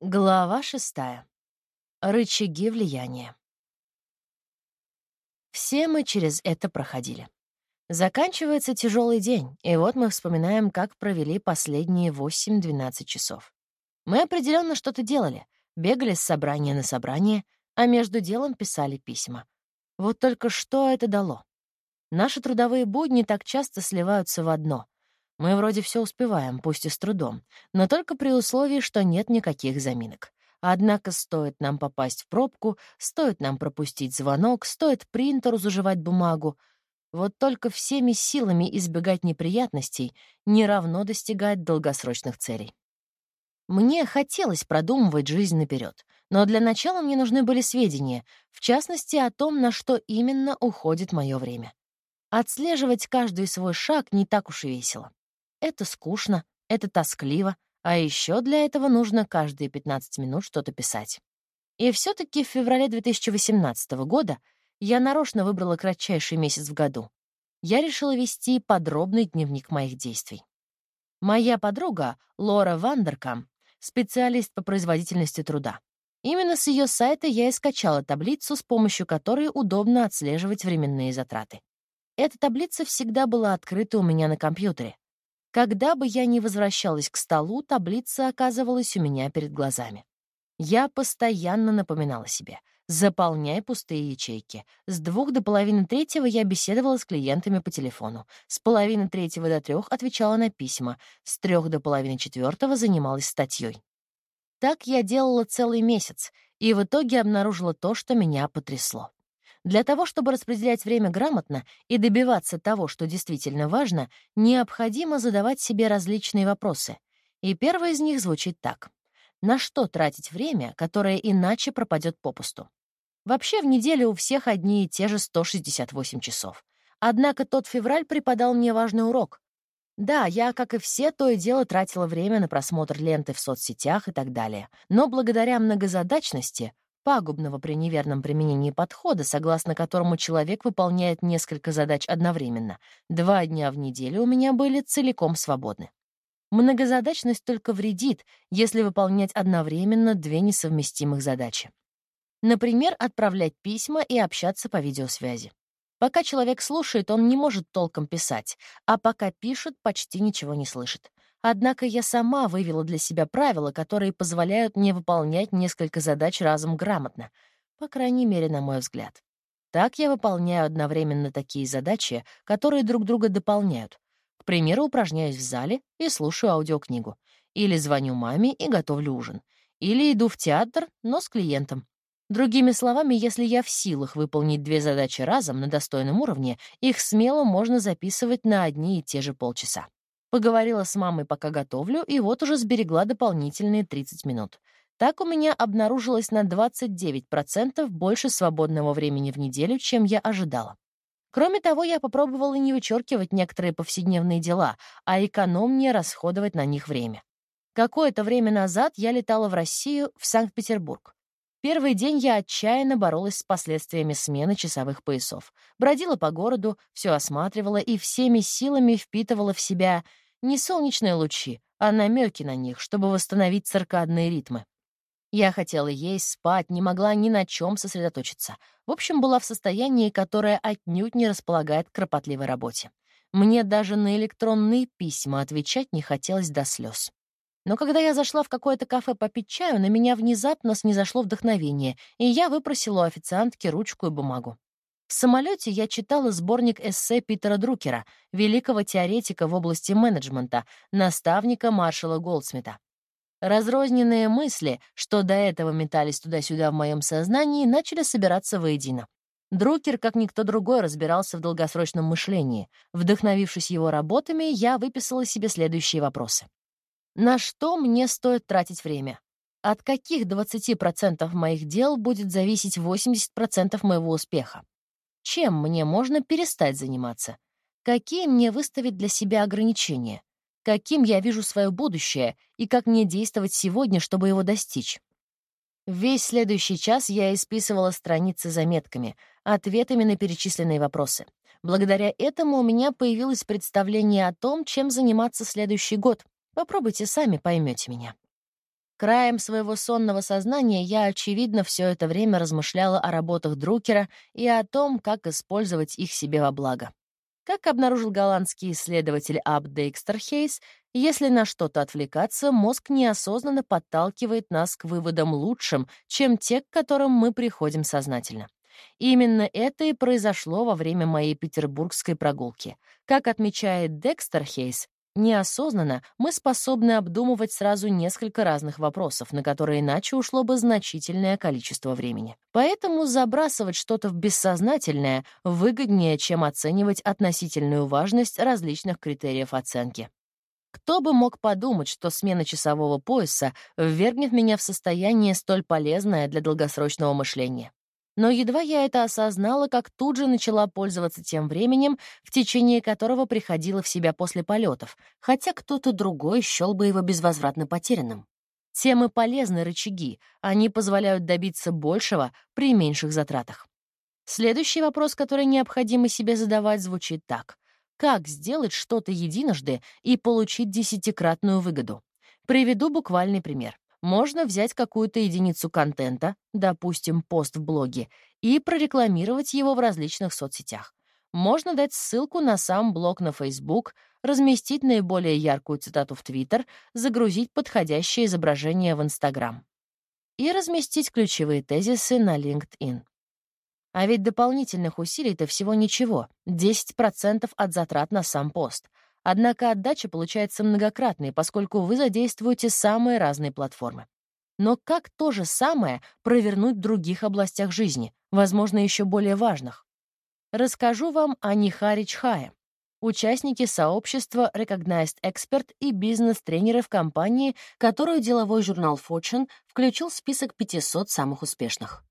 Глава шестая. Рычаги влияния. Все мы через это проходили. Заканчивается тяжелый день, и вот мы вспоминаем, как провели последние 8-12 часов. Мы определенно что-то делали, бегали с собрания на собрание, а между делом писали письма. Вот только что это дало? Наши трудовые будни так часто сливаются в одно — мы вроде все успеваем, пусть и с трудом, но только при условии, что нет никаких заминок. Однако стоит нам попасть в пробку, стоит нам пропустить звонок, стоит принтеру заживать бумагу. Вот только всеми силами избегать неприятностей не равно достигать долгосрочных целей. Мне хотелось продумывать жизнь наперед, но для начала мне нужны были сведения, в частности о том, на что именно уходит мое время. Отслеживать каждый свой шаг не так уж и весело. Это скучно, это тоскливо, а еще для этого нужно каждые 15 минут что-то писать. И все таки в феврале 2018 года я нарочно выбрала кратчайший месяц в году. Я решила вести подробный дневник моих действий. Моя подруга Лора Вандеркам — специалист по производительности труда. Именно с ее сайта я и скачала таблицу, с помощью которой удобно отслеживать временные затраты. Эта таблица всегда была открыта у меня на компьютере. Когда бы я ни возвращалась к столу, таблица оказывалась у меня перед глазами. Я постоянно напоминала себе «заполняй пустые ячейки». С двух до половины третьего я беседовала с клиентами по телефону. С половины третьего до трех отвечала на письма. С трех до половины четвертого занималась статьей. Так я делала целый месяц, и в итоге обнаружила то, что меня потрясло. Для того, чтобы распределять время грамотно и добиваться того, что действительно важно, необходимо задавать себе различные вопросы. И первый из них звучит так. На что тратить время, которое иначе пропадет попусту? Вообще в неделю у всех одни и те же 168 часов. Однако тот февраль преподал мне важный урок. Да, я, как и все, то и дело тратила время на просмотр ленты в соцсетях и так далее. Но благодаря многозадачности пагубного при неверном применении подхода, согласно которому человек выполняет несколько задач одновременно. Два дня в неделю у меня были целиком свободны. Многозадачность только вредит, если выполнять одновременно две несовместимых задачи. Например, отправлять письма и общаться по видеосвязи. Пока человек слушает, он не может толком писать, а пока пишет, почти ничего не слышит. Однако я сама вывела для себя правила, которые позволяют мне выполнять несколько задач разом грамотно, по крайней мере, на мой взгляд. Так я выполняю одновременно такие задачи, которые друг друга дополняют. К примеру, упражняюсь в зале и слушаю аудиокнигу. Или звоню маме и готовлю ужин. Или иду в театр, но с клиентом. Другими словами, если я в силах выполнить две задачи разом на достойном уровне, их смело можно записывать на одни и те же полчаса. Поговорила с мамой, пока готовлю, и вот уже сберегла дополнительные 30 минут. Так у меня обнаружилось на 29% больше свободного времени в неделю, чем я ожидала. Кроме того, я попробовала не вычеркивать некоторые повседневные дела, а экономнее расходовать на них время. Какое-то время назад я летала в Россию, в Санкт-Петербург. Первый день я отчаянно боролась с последствиями смены часовых поясов. Бродила по городу, все осматривала и всеми силами впитывала в себя не солнечные лучи, а намеки на них, чтобы восстановить циркадные ритмы. Я хотела есть, спать, не могла ни на чем сосредоточиться. В общем, была в состоянии, которое отнюдь не располагает к кропотливой работе. Мне даже на электронные письма отвечать не хотелось до слез. Но когда я зашла в какое-то кафе попить чаю, на меня внезапно снизошло вдохновение, и я выпросила у официантки ручку и бумагу. В самолете я читала сборник эссе Питера Друкера, великого теоретика в области менеджмента, наставника маршала Голдсмита. Разрозненные мысли, что до этого метались туда-сюда в моем сознании, начали собираться воедино. Друкер, как никто другой, разбирался в долгосрочном мышлении. Вдохновившись его работами, я выписала себе следующие вопросы. На что мне стоит тратить время? От каких 20% моих дел будет зависеть 80% моего успеха? Чем мне можно перестать заниматься? Какие мне выставить для себя ограничения? Каким я вижу свое будущее и как мне действовать сегодня, чтобы его достичь? Весь следующий час я исписывала страницы заметками, ответами на перечисленные вопросы. Благодаря этому у меня появилось представление о том, чем заниматься следующий год — Попробуйте сами, поймете меня. Краем своего сонного сознания я, очевидно, все это время размышляла о работах Друкера и о том, как использовать их себе во благо. Как обнаружил голландский исследователь Аб Дейкстерхейс, если на что-то отвлекаться, мозг неосознанно подталкивает нас к выводам лучшим, чем те, к которым мы приходим сознательно. именно это и произошло во время моей петербургской прогулки. Как отмечает Декстерхейс, Неосознанно мы способны обдумывать сразу несколько разных вопросов, на которые иначе ушло бы значительное количество времени. Поэтому забрасывать что-то в бессознательное выгоднее, чем оценивать относительную важность различных критериев оценки. Кто бы мог подумать, что смена часового пояса ввергнет меня в состояние столь полезное для долгосрочного мышления? Но едва я это осознала, как тут же начала пользоваться тем временем, в течение которого приходила в себя после полетов, хотя кто-то другой счел бы его безвозвратно потерянным. Тем и полезны рычаги, они позволяют добиться большего при меньших затратах. Следующий вопрос, который необходимо себе задавать, звучит так. Как сделать что-то единожды и получить десятикратную выгоду? Приведу буквальный пример. Можно взять какую-то единицу контента, допустим, пост в блоге, и прорекламировать его в различных соцсетях. Можно дать ссылку на сам блог на Facebook, разместить наиболее яркую цитату в Twitter, загрузить подходящее изображение в Instagram и разместить ключевые тезисы на LinkedIn. А ведь дополнительных усилий-то всего ничего, 10% от затрат на сам пост — Однако отдача получается многократной, поскольку вы задействуете самые разные платформы. Но как то же самое провернуть в других областях жизни, возможно, еще более важных? Расскажу вам о Нихари Чхае, участнике сообщества Recognized Expert и бизнес-тренеры в компании, которую деловой журнал Fortune включил в список 500 самых успешных.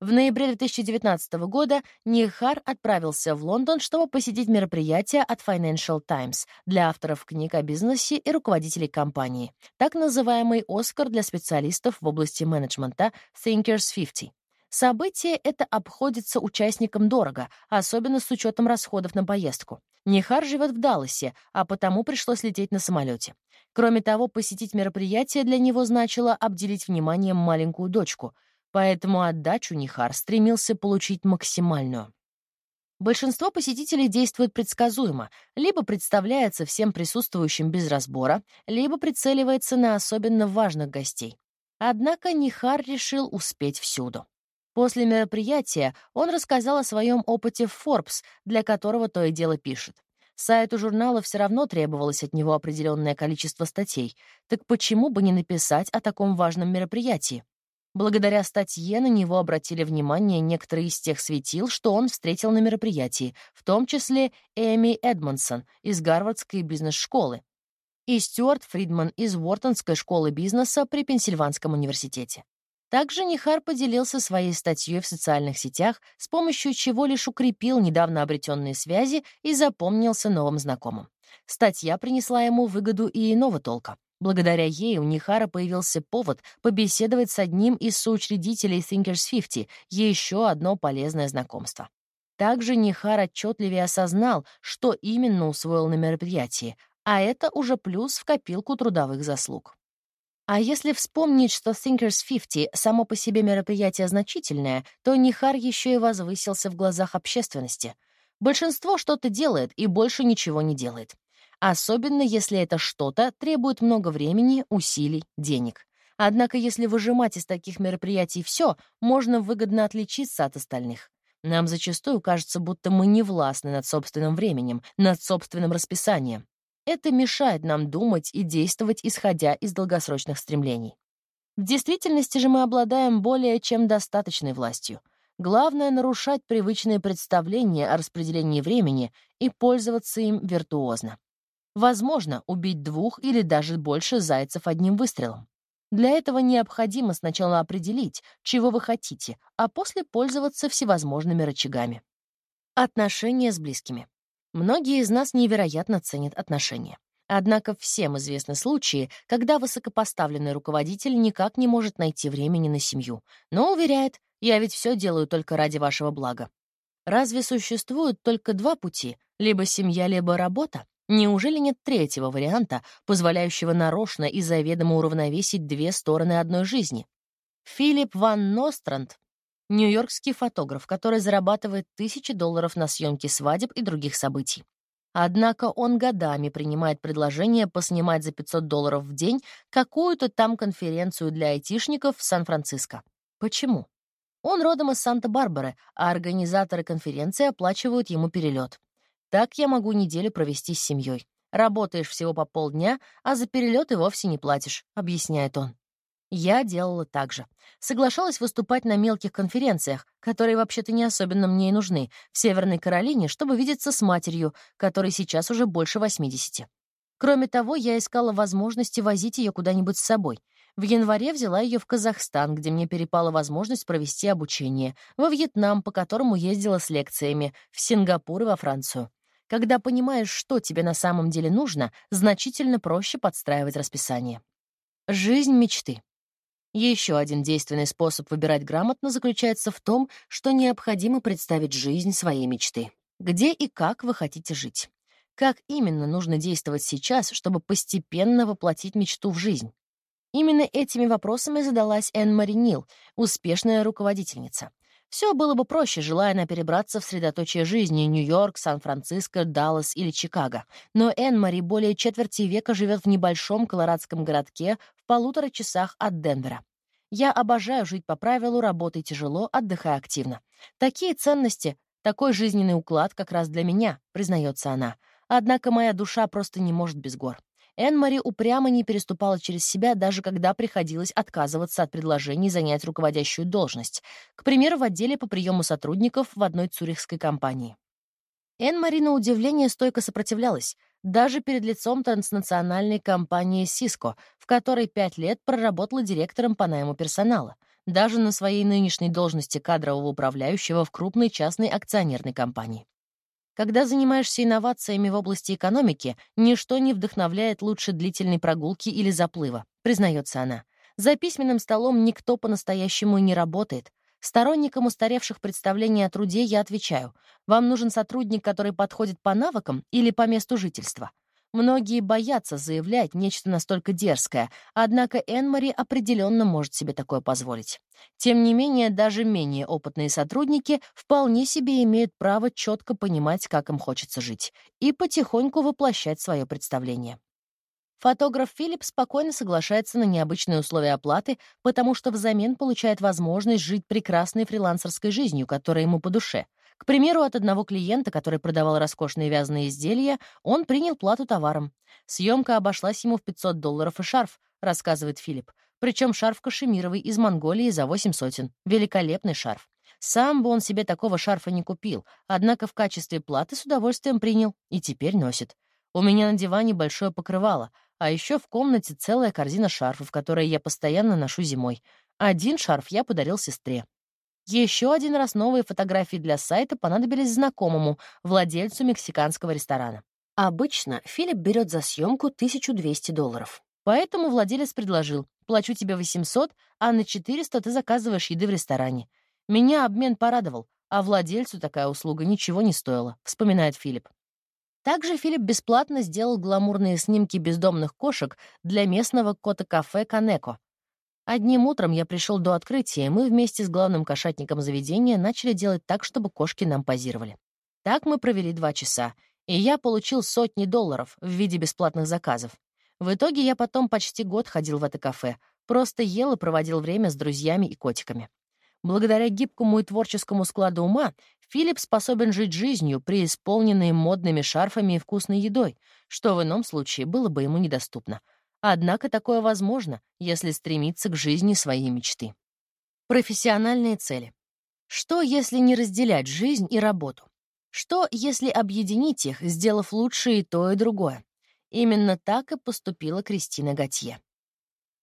В ноябре 2019 года Нихар отправился в Лондон, чтобы посетить мероприятие от Financial Times для авторов книг о бизнесе и руководителей компании, так называемый «Оскар» для специалистов в области менеджмента Thinkers 50. Событие это обходится участникам дорого, особенно с учетом расходов на поездку. Нихар живет в Далласе, а потому пришлось лететь на самолете. Кроме того, посетить мероприятие для него значило обделить вниманием маленькую дочку — поэтому отдачу Нихар стремился получить максимальную. Большинство посетителей действует предсказуемо, либо представляется всем присутствующим без разбора, либо прицеливается на особенно важных гостей. Однако Нихар решил успеть всюду. После мероприятия он рассказал о своем опыте в Forbes, для которого то и дело пишет. Сайту журнала все равно требовалось от него определенное количество статей, так почему бы не написать о таком важном мероприятии? Благодаря статье на него обратили внимание некоторые из тех светил, что он встретил на мероприятии, в том числе Эми Эдмонсон из Гарвардской бизнес-школы и Стюарт Фридман из Уортонской школы бизнеса при Пенсильванском университете. Также Нихар поделился своей статьей в социальных сетях, с помощью чего лишь укрепил недавно обретенные связи и запомнился новым знакомым. Статья принесла ему выгоду и иного толка. Благодаря ей у Нихара появился повод побеседовать с одним из соучредителей Thinkers 50, еще одно полезное знакомство. Также Нихар отчетливее осознал, что именно усвоил на мероприятии, а это уже плюс в копилку трудовых заслуг. А если вспомнить, что Thinkers 50 само по себе мероприятие значительное, то Нихар еще и возвысился в глазах общественности. Большинство что-то делает и больше ничего не делает особенно если это что-то требует много времени, усилий, денег. Однако если выжимать из таких мероприятий все, можно выгодно отличиться от остальных. Нам зачастую кажется, будто мы не властны над собственным временем, над собственным расписанием. Это мешает нам думать и действовать, исходя из долгосрочных стремлений. В действительности же мы обладаем более чем достаточной властью. Главное — нарушать привычные представления о распределении времени и пользоваться им виртуозно. Возможно убить двух или даже больше зайцев одним выстрелом. Для этого необходимо сначала определить, чего вы хотите, а после пользоваться всевозможными рычагами. Отношения с близкими. Многие из нас невероятно ценят отношения. Однако всем известны случаи, когда высокопоставленный руководитель никак не может найти времени на семью, но уверяет, я ведь все делаю только ради вашего блага. Разве существуют только два пути, либо семья, либо работа? Неужели нет третьего варианта, позволяющего нарочно и заведомо уравновесить две стороны одной жизни? Филипп Ван Ностранд — нью-йоркский фотограф, который зарабатывает тысячи долларов на съемке свадеб и других событий. Однако он годами принимает предложение поснимать за 500 долларов в день какую-то там конференцию для айтишников в Сан-Франциско. Почему? Он родом из Санта-Барбары, а организаторы конференции оплачивают ему перелет. Так я могу неделю провести с семьей. Работаешь всего по полдня, а за перелет и вовсе не платишь, объясняет он. Я делала так же. Соглашалась выступать на мелких конференциях, которые вообще-то не особенно мне и нужны, в Северной Каролине, чтобы видеться с матерью, которой сейчас уже больше 80. Кроме того, я искала возможности возить ее куда-нибудь с собой. В январе взяла ее в Казахстан, где мне перепала возможность провести обучение, во Вьетнам, по которому ездила с лекциями, в Сингапур и во Францию. Когда понимаешь, что тебе на самом деле нужно, значительно проще подстраивать расписание. Жизнь мечты. Еще один действенный способ выбирать грамотно заключается в том, что необходимо представить жизнь своей мечты. Где и как вы хотите жить? Как именно нужно действовать сейчас, чтобы постепенно воплотить мечту в жизнь? Именно этими вопросами задалась Энн Мари Нил, успешная руководительница. Все было бы проще, желая она перебраться в средоточие жизни Нью-Йорк, Сан-Франциско, Даллас или Чикаго. Но Энн-Мари более четверти века живет в небольшом колорадском городке в полутора часах от Денвера. Я обожаю жить по правилу «работай тяжело, отдыхай активно». Такие ценности, такой жизненный уклад как раз для меня, признается она. Однако моя душа просто не может без гор. Энн-Мари упрямо не переступала через себя, даже когда приходилось отказываться от предложений занять руководящую должность, к примеру, в отделе по приему сотрудников в одной цюрихской компании. Энн-Мари на удивление стойко сопротивлялась, даже перед лицом транснациональной компании Cisco, в которой пять лет проработала директором по найму персонала, даже на своей нынешней должности кадрового управляющего в крупной частной акционерной компании. Когда занимаешься инновациями в области экономики, ничто не вдохновляет лучше длительной прогулки или заплыва, признается она. За письменным столом никто по-настоящему не работает. Сторонникам устаревших представлений о труде я отвечаю. Вам нужен сотрудник, который подходит по навыкам или по месту жительства? Многие боятся заявлять нечто настолько дерзкое, однако Энмари определенно может себе такое позволить. Тем не менее, даже менее опытные сотрудники вполне себе имеют право четко понимать, как им хочется жить, и потихоньку воплощать свое представление. Фотограф Филипп спокойно соглашается на необычные условия оплаты, потому что взамен получает возможность жить прекрасной фрилансерской жизнью, которая ему по душе — к примеру, от одного клиента, который продавал роскошные вязаные изделия, он принял плату товаром. Съемка обошлась ему в 500 долларов и шарф, рассказывает Филипп. Причем шарф кашемировый из Монголии за 8 сотен. Великолепный шарф. Сам бы он себе такого шарфа не купил, однако в качестве платы с удовольствием принял и теперь носит. У меня на диване большое покрывало, а еще в комнате целая корзина шарфов, которые я постоянно ношу зимой. Один шарф я подарил сестре. Еще один раз новые фотографии для сайта понадобились знакомому, владельцу мексиканского ресторана. Обычно Филипп берет за съемку 1200 долларов. Поэтому владелец предложил, плачу тебе 800, а на 400 ты заказываешь еды в ресторане. Меня обмен порадовал, а владельцу такая услуга ничего не стоила, вспоминает Филипп. Также Филипп бесплатно сделал гламурные снимки бездомных кошек для местного кота-кафе «Канеко», Одним утром я пришел до открытия, и мы вместе с главным кошатником заведения начали делать так, чтобы кошки нам позировали. Так мы провели два часа, и я получил сотни долларов в виде бесплатных заказов. В итоге я потом почти год ходил в это кафе, просто ел и проводил время с друзьями и котиками. Благодаря гибкому и творческому складу ума Филипп способен жить жизнью, преисполненной модными шарфами и вкусной едой, что в ином случае было бы ему недоступно — Однако такое возможно, если стремиться к жизни своей мечты. Профессиональные цели. Что, если не разделять жизнь и работу? Что, если объединить их, сделав лучше и то, и другое? Именно так и поступила Кристина Готье.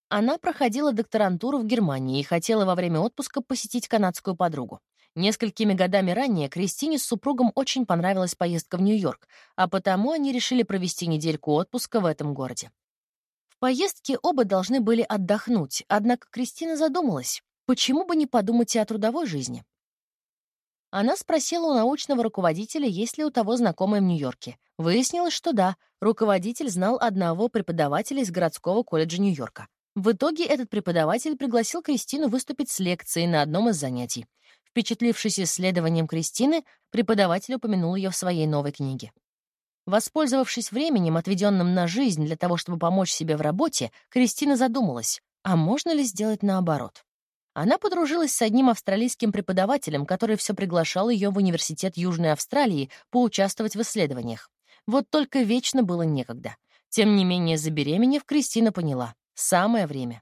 Она проходила докторантуру в Германии и хотела во время отпуска посетить канадскую подругу. Несколькими годами ранее Кристине с супругом очень понравилась поездка в Нью-Йорк, а потому они решили провести недельку отпуска в этом городе. Поездке оба должны были отдохнуть, однако Кристина задумалась, почему бы не подумать и о трудовой жизни. Она спросила у научного руководителя, есть ли у того знакомые в Нью-Йорке. Выяснилось, что да, руководитель знал одного преподавателя из городского колледжа Нью-Йорка. В итоге этот преподаватель пригласил Кристину выступить с лекцией на одном из занятий. Впечатлившись исследованием Кристины, преподаватель упомянул ее в своей новой книге. Воспользовавшись временем, отведенным на жизнь для того, чтобы помочь себе в работе, Кристина задумалась, а можно ли сделать наоборот? Она подружилась с одним австралийским преподавателем, который все приглашал ее в Университет Южной Австралии поучаствовать в исследованиях. Вот только вечно было некогда. Тем не менее, забеременев, Кристина поняла — самое время.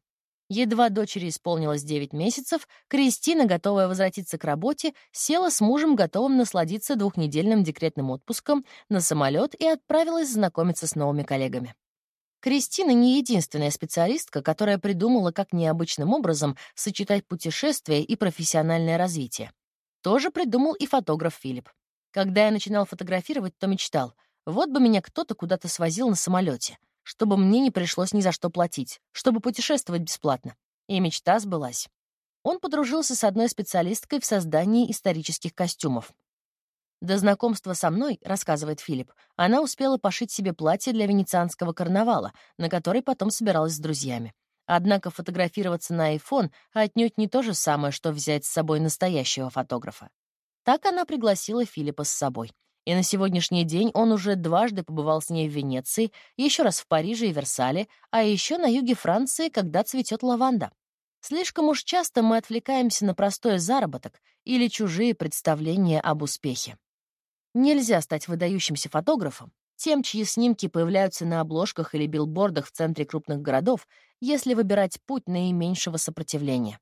Едва дочери исполнилось 9 месяцев, Кристина, готовая возвратиться к работе, села с мужем, готовым насладиться двухнедельным декретным отпуском, на самолет и отправилась знакомиться с новыми коллегами. Кристина не единственная специалистка, которая придумала, как необычным образом сочетать путешествие и профессиональное развитие. Тоже придумал и фотограф Филипп. Когда я начинал фотографировать, то мечтал, вот бы меня кто-то куда-то свозил на самолете чтобы мне не пришлось ни за что платить, чтобы путешествовать бесплатно. И мечта сбылась. Он подружился с одной специалисткой в создании исторических костюмов. До знакомства со мной, рассказывает Филипп, она успела пошить себе платье для венецианского карнавала, на который потом собиралась с друзьями. Однако фотографироваться на iPhone отнюдь не то же самое, что взять с собой настоящего фотографа. Так она пригласила Филиппа с собой. И на сегодняшний день он уже дважды побывал с ней в Венеции, еще раз в Париже и Версале, а еще на юге Франции, когда цветет лаванда. Слишком уж часто мы отвлекаемся на простой заработок или чужие представления об успехе. Нельзя стать выдающимся фотографом, тем, чьи снимки появляются на обложках или билбордах в центре крупных городов, если выбирать путь наименьшего сопротивления.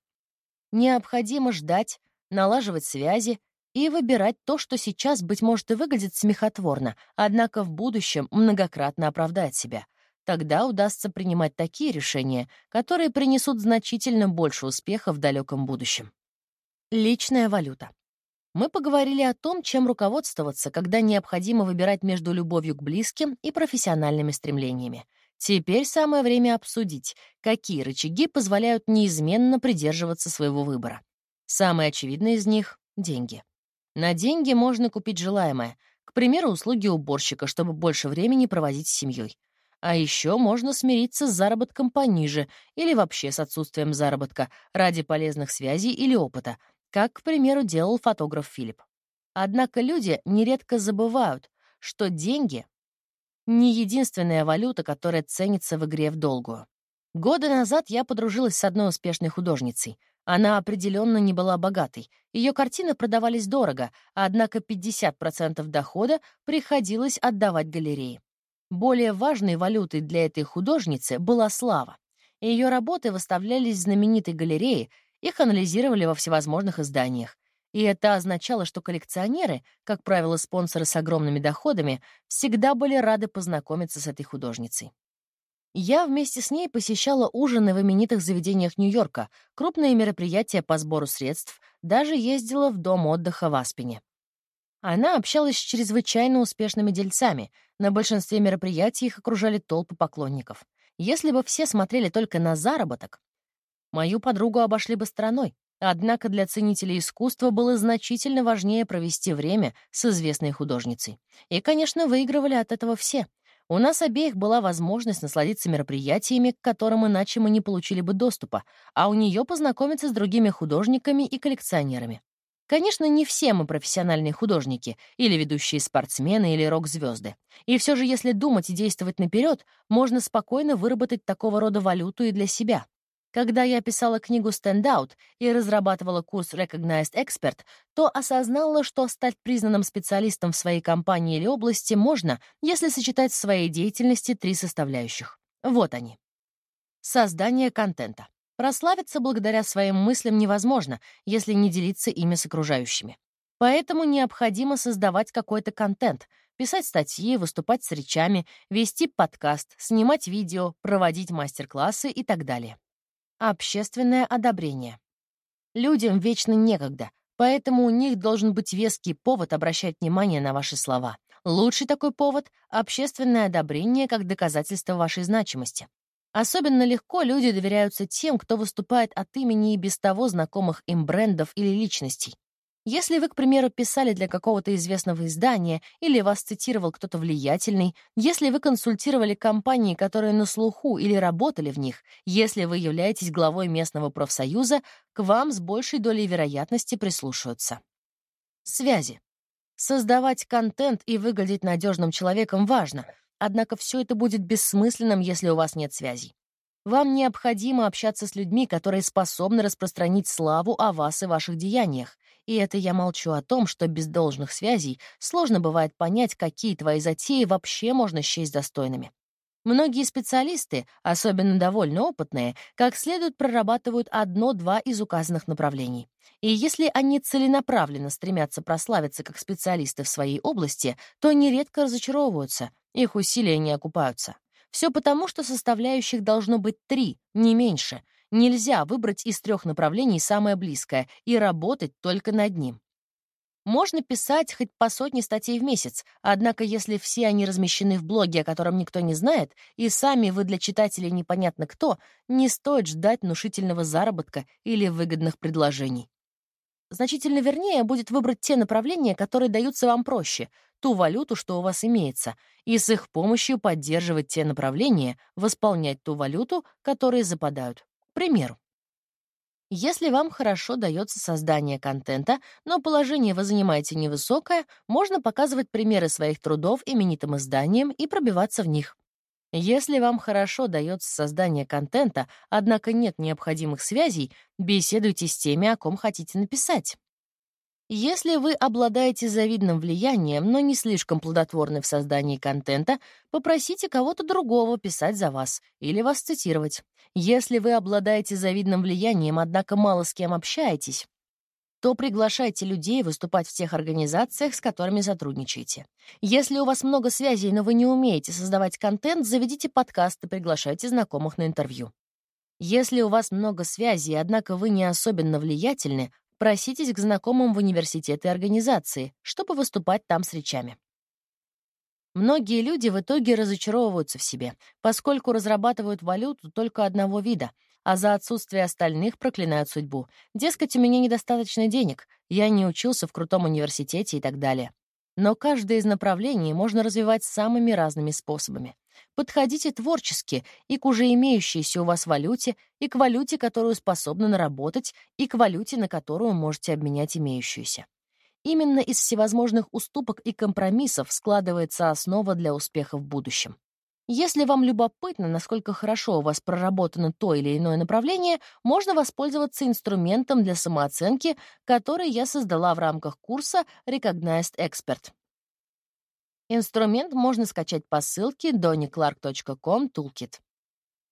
Необходимо ждать, налаживать связи и выбирать то, что сейчас, быть может, и выглядит смехотворно, однако в будущем многократно оправдает себя. Тогда удастся принимать такие решения, которые принесут значительно больше успеха в далеком будущем. Личная валюта. Мы поговорили о том, чем руководствоваться, когда необходимо выбирать между любовью к близким и профессиональными стремлениями. Теперь самое время обсудить, какие рычаги позволяют неизменно придерживаться своего выбора. Самый очевидный из них — деньги. На деньги можно купить желаемое, к примеру, услуги уборщика, чтобы больше времени проводить с семьей. А еще можно смириться с заработком пониже или вообще с отсутствием заработка ради полезных связей или опыта, как, к примеру, делал фотограф Филипп. Однако люди нередко забывают, что деньги — не единственная валюта, которая ценится в игре в долгую. Годы назад я подружилась с одной успешной художницей — она определенно не была богатой. Ее картины продавались дорого, однако 50% дохода приходилось отдавать галерее. Более важной валютой для этой художницы была слава. Ее работы выставлялись в знаменитой галерее, их анализировали во всевозможных изданиях. И это означало, что коллекционеры, как правило, спонсоры с огромными доходами, всегда были рады познакомиться с этой художницей. Я вместе с ней посещала ужины в именитых заведениях Нью-Йорка, крупные мероприятия по сбору средств, даже ездила в дом отдыха в Аспене. Она общалась с чрезвычайно успешными дельцами. На большинстве мероприятий их окружали толпы поклонников. Если бы все смотрели только на заработок, мою подругу обошли бы стороной. Однако для ценителей искусства было значительно важнее провести время с известной художницей. И, конечно, выигрывали от этого все — у нас обеих была возможность насладиться мероприятиями, к которым иначе мы не получили бы доступа, а у нее познакомиться с другими художниками и коллекционерами. Конечно, не все мы профессиональные художники, или ведущие спортсмены, или рок-звезды. И все же, если думать и действовать наперед, можно спокойно выработать такого рода валюту и для себя. Когда я писала книгу «Stand Out» и разрабатывала курс Recognized Expert, то осознала, что стать признанным специалистом в своей компании или области можно, если сочетать в своей деятельности три составляющих. Вот они. Создание контента. Прославиться благодаря своим мыслям невозможно, если не делиться ими с окружающими. Поэтому необходимо создавать какой-то контент, писать статьи, выступать с речами, вести подкаст, снимать видео, проводить мастер-классы и так далее. Общественное одобрение. Людям вечно некогда, поэтому у них должен быть веский повод обращать внимание на ваши слова. Лучший такой повод — общественное одобрение как доказательство вашей значимости. Особенно легко люди доверяются тем, кто выступает от имени и без того знакомых им брендов или личностей. Если вы, к примеру, писали для какого-то известного издания или вас цитировал кто-то влиятельный, если вы консультировали компании, которые на слуху или работали в них, если вы являетесь главой местного профсоюза, к вам с большей долей вероятности прислушаются. Связи. Создавать контент и выглядеть надежным человеком важно, однако все это будет бессмысленным, если у вас нет связей. Вам необходимо общаться с людьми, которые способны распространить славу о вас и ваших деяниях. И это я молчу о том, что без должных связей сложно бывает понять, какие твои затеи вообще можно счесть достойными. Многие специалисты, особенно довольно опытные, как следует прорабатывают одно-два из указанных направлений. И если они целенаправленно стремятся прославиться как специалисты в своей области, то нередко разочаровываются, их усилия не окупаются. Все потому, что составляющих должно быть три, не меньше. Нельзя выбрать из трех направлений самое близкое и работать только над ним. Можно писать хоть по сотне статей в месяц, однако если все они размещены в блоге, о котором никто не знает, и сами вы для читателей непонятно кто, не стоит ждать внушительного заработка или выгодных предложений. Значительно вернее будет выбрать те направления, которые даются вам проще, ту валюту, что у вас имеется, и с их помощью поддерживать те направления, восполнять ту валюту, которые западают. К примеру, если вам хорошо дается создание контента, но положение вы занимаете невысокое, можно показывать примеры своих трудов именитым изданиям и пробиваться в них. Если вам хорошо дается создание контента, однако нет необходимых связей, беседуйте с теми, о ком хотите написать. Если вы обладаете завидным влиянием, но не слишком плодотворны в создании контента, попросите кого-то другого писать за вас или вас цитировать. Если вы обладаете завидным влиянием, однако мало с кем общаетесь, то приглашайте людей выступать в тех организациях, с которыми сотрудничаете. Если у вас много связей, но вы не умеете создавать контент, заведите подкаст и приглашайте знакомых на интервью. Если у вас много связей, однако вы не особенно влиятельны, проситесь к знакомым в университеты и организации, чтобы выступать там с речами. Многие люди в итоге разочаровываются в себе, поскольку разрабатывают валюту только одного вида, а за отсутствие остальных проклинают судьбу. Дескать, у меня недостаточно денег, я не учился в крутом университете и так далее. Но каждое из направлений можно развивать самыми разными способами. Подходите творчески и к уже имеющейся у вас валюте, и к валюте, которую способны наработать, и к валюте, на которую можете обменять имеющуюся. Именно из всевозможных уступок и компромиссов складывается основа для успеха в будущем. Если вам любопытно, насколько хорошо у вас проработано то или иное направление, можно воспользоваться инструментом для самооценки, который я создала в рамках курса Recognized Expert. Инструмент можно скачать по ссылке donnyclark.com toolkit.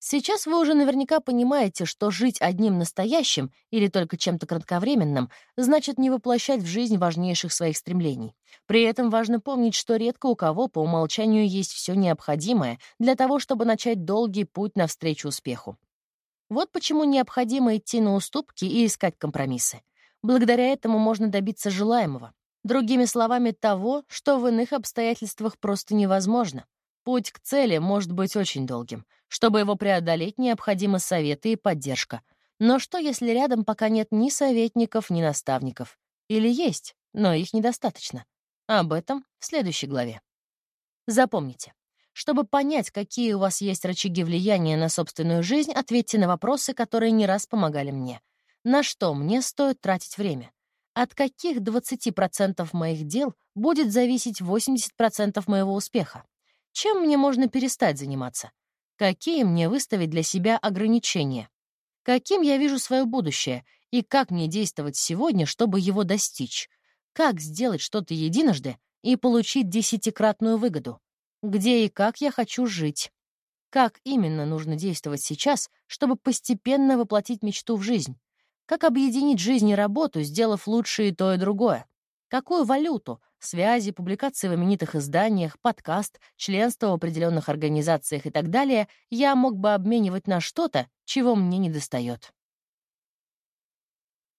Сейчас вы уже наверняка понимаете, что жить одним настоящим или только чем-то кратковременным значит не воплощать в жизнь важнейших своих стремлений. При этом важно помнить, что редко у кого по умолчанию есть все необходимое для того, чтобы начать долгий путь навстречу успеху. Вот почему необходимо идти на уступки и искать компромиссы. Благодаря этому можно добиться желаемого. Другими словами, того, что в иных обстоятельствах просто невозможно. Путь к цели может быть очень долгим. Чтобы его преодолеть, необходимы советы и поддержка. Но что, если рядом пока нет ни советников, ни наставников? Или есть, но их недостаточно? Об этом в следующей главе. Запомните, чтобы понять, какие у вас есть рычаги влияния на собственную жизнь, ответьте на вопросы, которые не раз помогали мне. На что мне стоит тратить время? От каких 20% моих дел будет зависеть 80% моего успеха? Чем мне можно перестать заниматься? Какие мне выставить для себя ограничения? Каким я вижу свое будущее? И как мне действовать сегодня, чтобы его достичь? Как сделать что-то единожды и получить десятикратную выгоду? Где и как я хочу жить? Как именно нужно действовать сейчас, чтобы постепенно воплотить мечту в жизнь? Как объединить жизнь и работу, сделав лучше и то, и другое? Какую валюту, связи, публикации в именитых изданиях, подкаст, членство в определенных организациях и так далее я мог бы обменивать на что-то, чего мне недостает?